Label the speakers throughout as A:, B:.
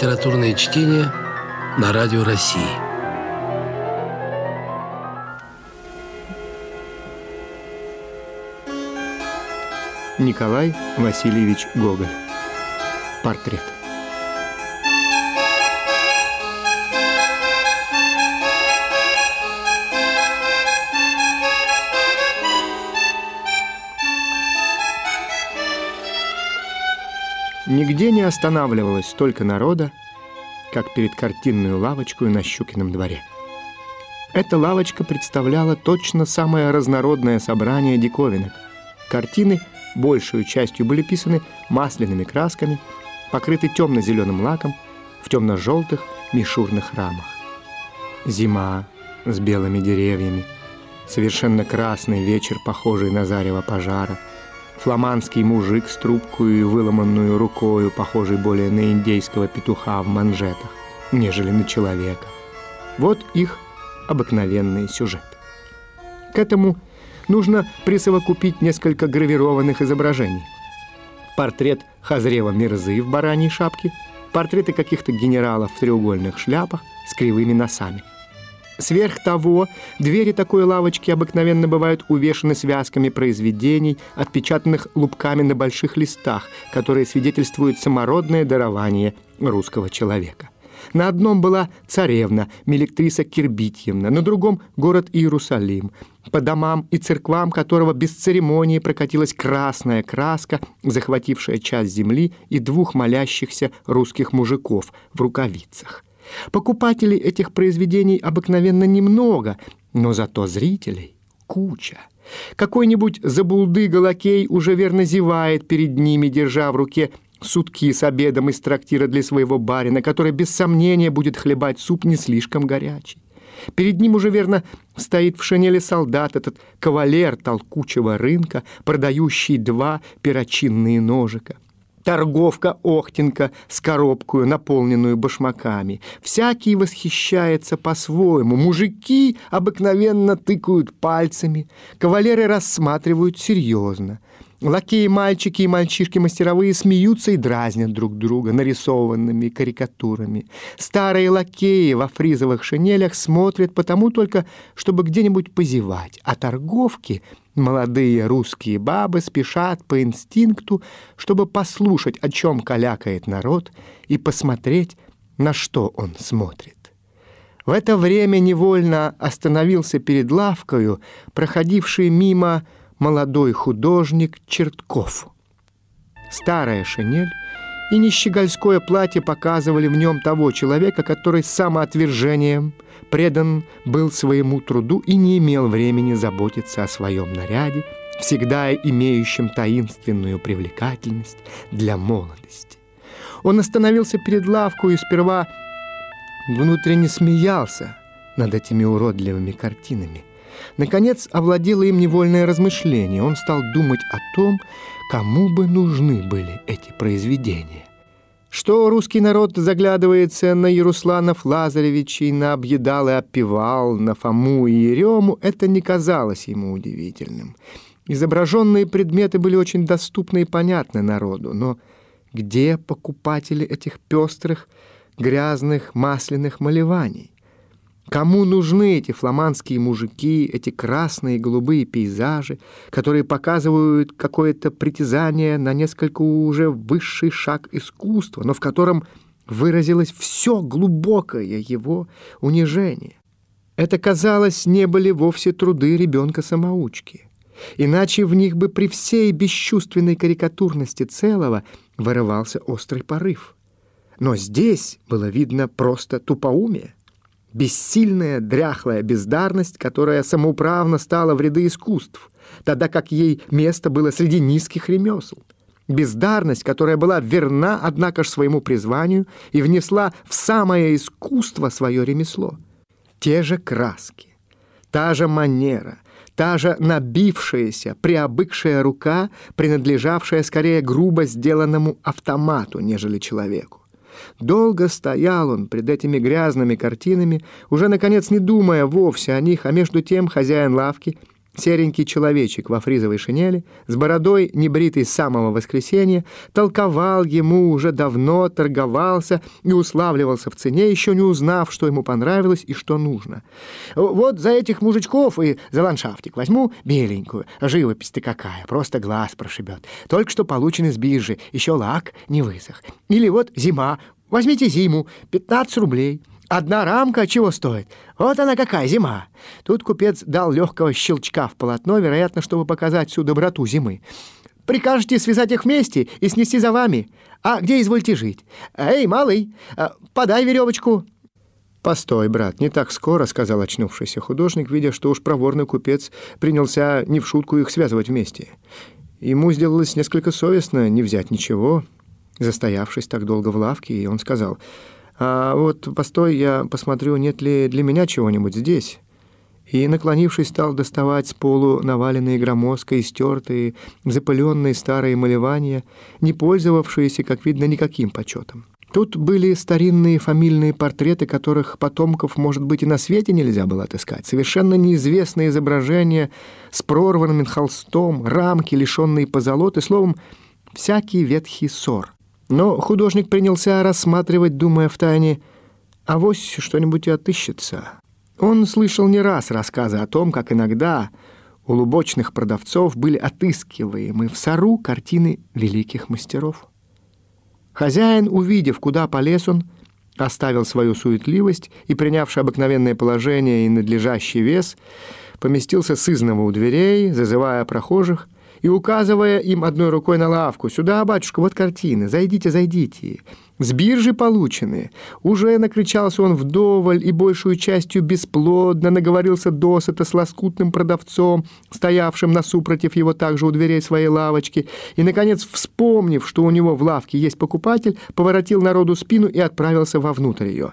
A: литературное чтение на Радио России.
B: Николай Васильевич Гоголь. Портрет. Нигде не останавливалось столько народа, как перед картинную лавочкой на Щукином дворе. Эта лавочка представляла точно самое разнородное собрание диковинок. Картины большую частью были писаны масляными красками, покрыты темно-зеленым лаком в темно-желтых мишурных рамах. Зима с белыми деревьями, совершенно красный вечер, похожий на зарево пожара — фламандский мужик с трубкой и выломанную рукою, похожий более на индейского петуха в манжетах, нежели на человека. Вот их обыкновенные сюжеты. К этому нужно присовокупить несколько гравированных изображений. Портрет Хазрева Мирзы в бараньей шапке, портреты каких-то генералов в треугольных шляпах с кривыми носами – Сверх того, двери такой лавочки обыкновенно бывают увешаны связками произведений, отпечатанных лупками на больших листах, которые свидетельствуют самородное дарование русского человека. На одном была царевна, Мелектриса Кирбитьевна, на другом — город Иерусалим, по домам и церквам которого без церемонии прокатилась красная краска, захватившая часть земли и двух молящихся русских мужиков в рукавицах. Покупателей этих произведений обыкновенно немного, но зато зрителей куча. Какой-нибудь забулдыга-лакей уже верно зевает перед ними, держа в руке сутки с обедом из трактира для своего барина, который без сомнения будет хлебать суп не слишком горячий. Перед ним уже верно стоит в шинели солдат этот кавалер толкучего рынка, продающий два перочинные ножика торговка Охтенка с коробкою, наполненную башмаками. Всякий восхищается по-своему. Мужики обыкновенно тыкают пальцами, кавалеры рассматривают серьезно. Лакеи, мальчики и мальчишки мастеровые смеются и дразнят друг друга нарисованными карикатурами. Старые лакеи во фризовых шинелях смотрят потому только, чтобы где-нибудь позевать, а торговки — Молодые русские бабы спешат по инстинкту, чтобы послушать, о чем калякает народ, и посмотреть, на что он смотрит. В это время невольно остановился перед лавкою, проходивший мимо молодой художник Чертков. Старая шинель и нищегольское платье показывали в нем того человека, который самоотвержением предан был своему труду и не имел времени заботиться о своем наряде, всегда имеющем таинственную привлекательность для молодости. Он остановился перед лавкой и сперва внутренне смеялся над этими уродливыми картинами. Наконец овладело им невольное размышление. Он стал думать о том, кому бы нужны были эти произведения. Что русский народ заглядывается на Ярусланов Лазаревичей, на Объедал и Опивал, на Фому и Ерему, это не казалось ему удивительным. Изображенные предметы были очень доступны и понятны народу, но где покупатели этих пестрых, грязных, масляных малеваний? Кому нужны эти фламандские мужики, эти красные и голубые пейзажи, которые показывают какое-то притязание на несколько уже высший шаг искусства, но в котором выразилось все глубокое его унижение? Это, казалось, не были вовсе труды ребенка-самоучки. Иначе в них бы при всей бесчувственной карикатурности целого вырывался острый порыв. Но здесь было видно просто тупоумие бессильная, дряхлая бездарность, которая самоуправно стала в ряды искусств, тогда как ей место было среди низких ремесел. Бездарность, которая была верна, однако же, своему призванию и внесла в самое искусство свое ремесло. Те же краски, та же манера, та же набившаяся, приобыкшая рука, принадлежавшая скорее грубо сделанному автомату, нежели человеку. Долго стоял он пред этими грязными картинами, уже, наконец, не думая вовсе о них, а между тем хозяин лавки Серенький человечек во фризовой шинели, с бородой, небритый с самого воскресенья, толковал ему уже давно, торговался и уславливался в цене, еще не узнав, что ему понравилось и что нужно. «Вот за этих мужичков и за ландшафтик возьму беленькую. Живопись-то какая, просто глаз прошибет. Только что получен из биржи, еще лак не высох. Или вот зима, возьмите зиму, 15 рублей». Одна рамка чего стоит? Вот она какая зима. Тут купец дал легкого щелчка в полотно, вероятно, чтобы показать всю доброту зимы. Прикажете связать их вместе и снести за вами. А где извольте жить? Эй, малый, а, подай веревочку. «Постой, брат, не так скоро», — сказал очнувшийся художник, видя, что уж проворный купец принялся не в шутку их связывать вместе. Ему сделалось несколько совестно не взять ничего, застоявшись так долго в лавке, и он сказал — а вот постой, я посмотрю, нет ли для меня чего-нибудь здесь. И, наклонившись, стал доставать с полу наваленные громоздкой, стертые, запыленные старые малевания, не пользовавшиеся, как видно, никаким почетом. Тут были старинные фамильные портреты, которых потомков, может быть, и на свете нельзя было отыскать. Совершенно неизвестные изображения с прорванным холстом, рамки, лишенные позолоты, словом, всякий ветхий ссор. Но художник принялся рассматривать, думая в тайне, авось что-нибудь и отыщется. Он слышал не раз рассказы о том, как иногда у лубочных продавцов были отыскиваемы в сору картины великих мастеров. Хозяин, увидев, куда полез он, оставил свою суетливость и, принявший обыкновенное положение и надлежащий вес, поместился сызново у дверей, зазывая прохожих — и указывая им одной рукой на лавку. «Сюда, батюшка, вот картины, зайдите, зайдите». С биржи полученные. Уже накричался он вдоволь и большую частью бесплодно наговорился досыта с лоскутным продавцом, стоявшим насупротив его также у дверей своей лавочки, и, наконец, вспомнив, что у него в лавке есть покупатель, поворотил народу спину и отправился вовнутрь ее.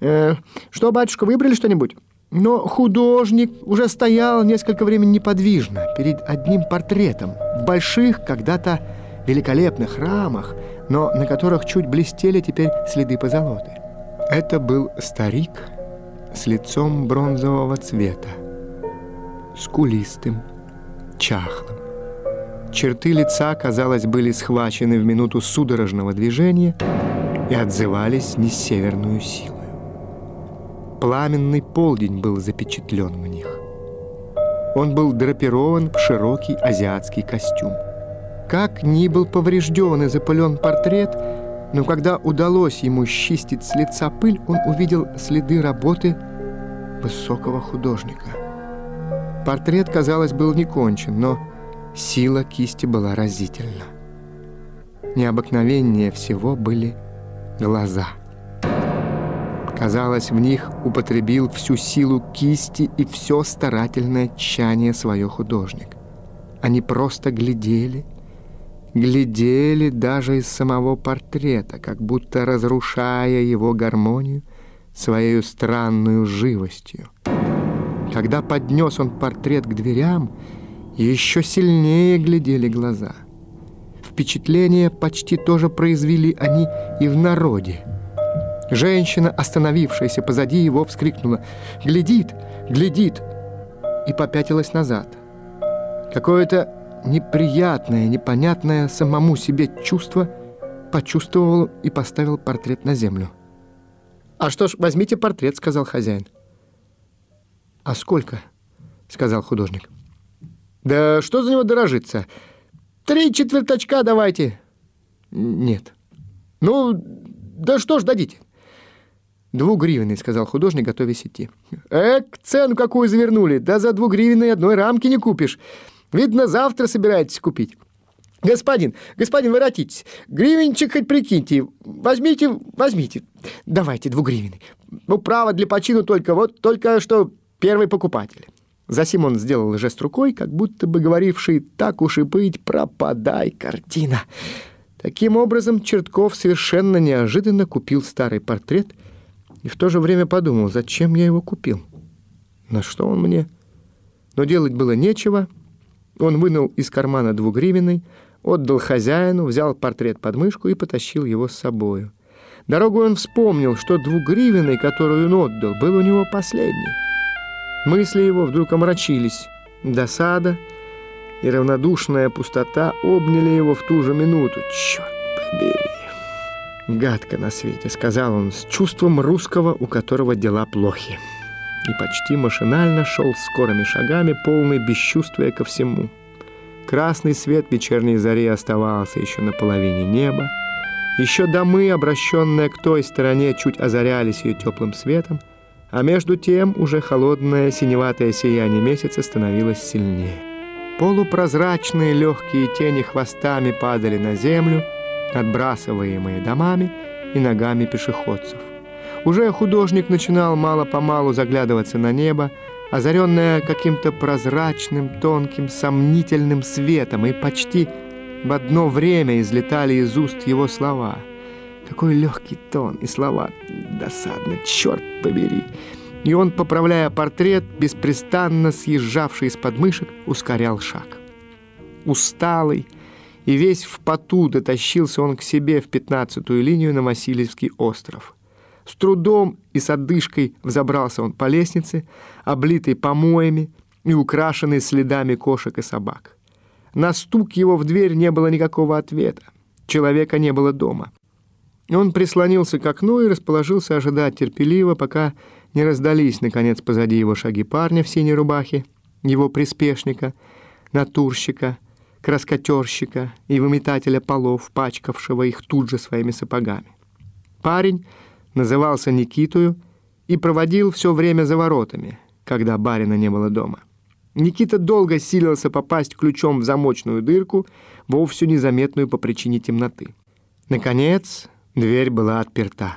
B: «Э, «Что, батюшка, выбрали что-нибудь?» Но художник уже стоял несколько времени неподвижно перед одним портретом в больших когда-то великолепных рамах, но на которых чуть блестели теперь следы позолоты. Это был старик с лицом бронзового цвета, скулистым, чахлым. Черты лица, казалось, были схвачены в минуту судорожного движения и отзывались не северную силу. Пламенный полдень был запечатлен в них. Он был драпирован в широкий азиатский костюм. Как ни был поврежден и запылен портрет, но когда удалось ему счистить с лица пыль, он увидел следы работы высокого художника. Портрет, казалось, был не кончен, но сила кисти была разительна. Необыкновеннее всего были глаза – Казалось, в них употребил всю силу кисти и все старательное тщание свое художник. Они просто глядели, глядели даже из самого портрета, как будто разрушая его гармонию своей странную живостью. Когда поднес он портрет к дверям, еще сильнее глядели глаза. Впечатление почти тоже произвели они и в народе – Женщина, остановившаяся позади его, вскрикнула «Глядит! Глядит!» и попятилась назад. Какое-то неприятное, непонятное самому себе чувство почувствовал и поставил портрет на землю. «А что ж, возьмите портрет», — сказал хозяин. «А сколько?» — сказал художник. «Да что за него дорожиться? Три четверточка давайте». «Нет». «Ну, да что ж дадите?» «Двугривенный», — сказал художник, готовясь идти. «Эк, цену какую завернули! Да за двугривенной одной рамки не купишь. Видно, завтра собираетесь купить». «Господин, господин, воротитесь. Гривенчик хоть прикиньте. Возьмите, возьмите. Давайте двугривенный. Ну, право, для почину только, вот только что первый покупатель». Засим он сделал жест рукой, как будто бы говоривший «так уж и быть, пропадай, картина». Таким образом, Чертков совершенно неожиданно купил старый портрет — и в то же время подумал, зачем я его купил? На что он мне? Но делать было нечего. Он вынул из кармана двугривенный, отдал хозяину, взял портрет под мышку и потащил его с собою. Дорогой он вспомнил, что двугривенный, которую он отдал, был у него последний. Мысли его вдруг омрачились. Досада и равнодушная пустота обняли его в ту же минуту. Черт побери! Гадко на свете, сказал он с чувством русского, у которого дела плохи. И почти машинально шел скорыми шагами, полный бесчувствия ко всему. Красный свет вечерней зари оставался еще на половине неба. Еще домы, обращенные к той стороне, чуть озарялись ее теплым светом, а между тем уже холодное синеватое сияние месяца становилось сильнее. Полупрозрачные легкие тени хвостами падали на землю, отбрасываемые домами и ногами пешеходцев. Уже художник начинал мало-помалу заглядываться на небо, озаренное каким-то прозрачным, тонким, сомнительным светом, и почти в одно время излетали из уст его слова. Какой легкий тон и слова. Досадно, черт побери. И он, поправляя портрет, беспрестанно съезжавший из подмышек, ускорял шаг. Усталый и весь в поту дотащился он к себе в пятнадцатую линию на Васильевский остров. С трудом и с одышкой взобрался он по лестнице, облитой помоями и украшенной следами кошек и собак. На стук его в дверь не было никакого ответа. Человека не было дома. Он прислонился к окну и расположился ожидать терпеливо, пока не раздались, наконец, позади его шаги парня в синей рубахе, его приспешника, натурщика, краскотерщика и выметателя полов, пачкавшего их тут же своими сапогами. Парень назывался Никитою и проводил все время за воротами, когда барина не было дома. Никита долго силился попасть ключом в замочную дырку, вовсе незаметную по причине темноты. Наконец, дверь была отперта.